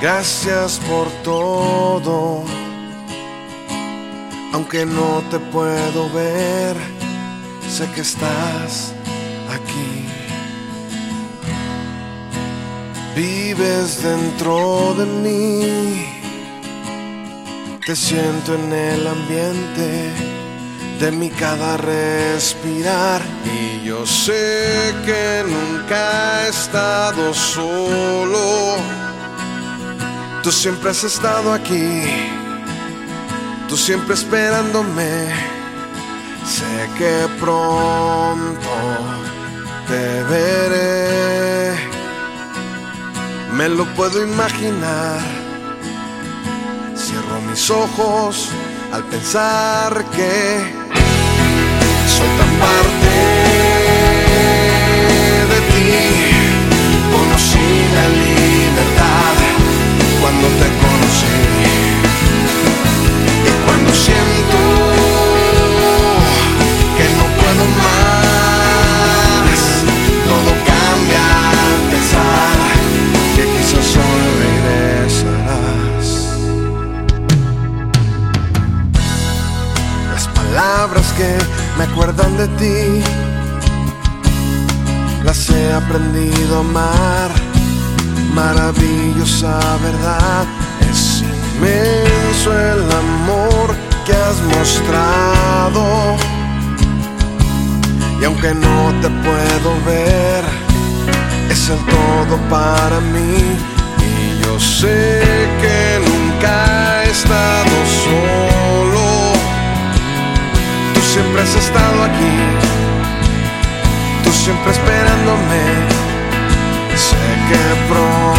Gracias por todo, aunque no te puedo ver, sé que estás aquí. Vives dentro de mí, te siento en el ambiente de mi cada respirar y yo sé que nunca he estado solo. Tú siempre has estado aquí, tú siempre esperándome. Sé que pronto te veré, me lo puedo imaginar. Cierro mis ojos al pensar que soy tan parte palabras que me acuerdan de ti. Las he aprendido a amar. Maravillosa verdad. Es inmenso el amor que has mostrado. Y aunque no te puedo ver, es el todo para mí. Y yo sé que nunca he estado solo siempre has estado aquí, tú siempre esperándome. Sé que pronto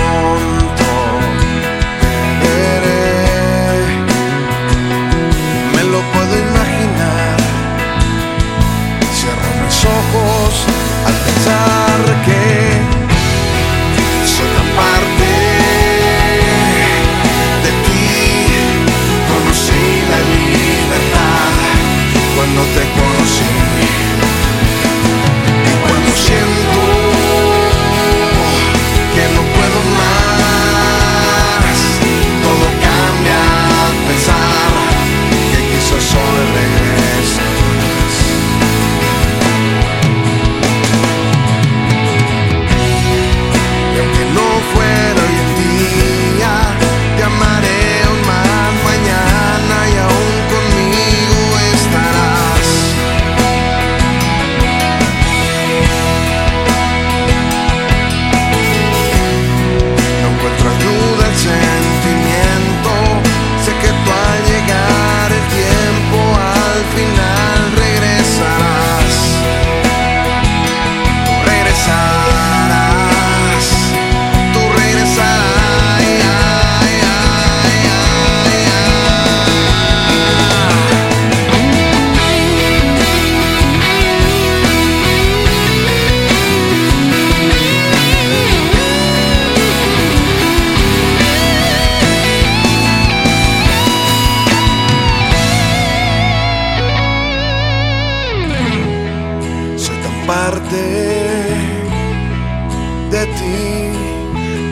de ti.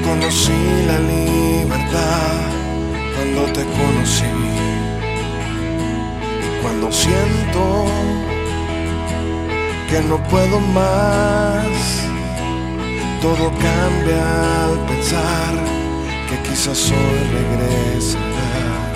Conocí la libertad cuando te conocí. Cuando siento que no puedo más, todo cambia al pensar que quizás hoy regresas.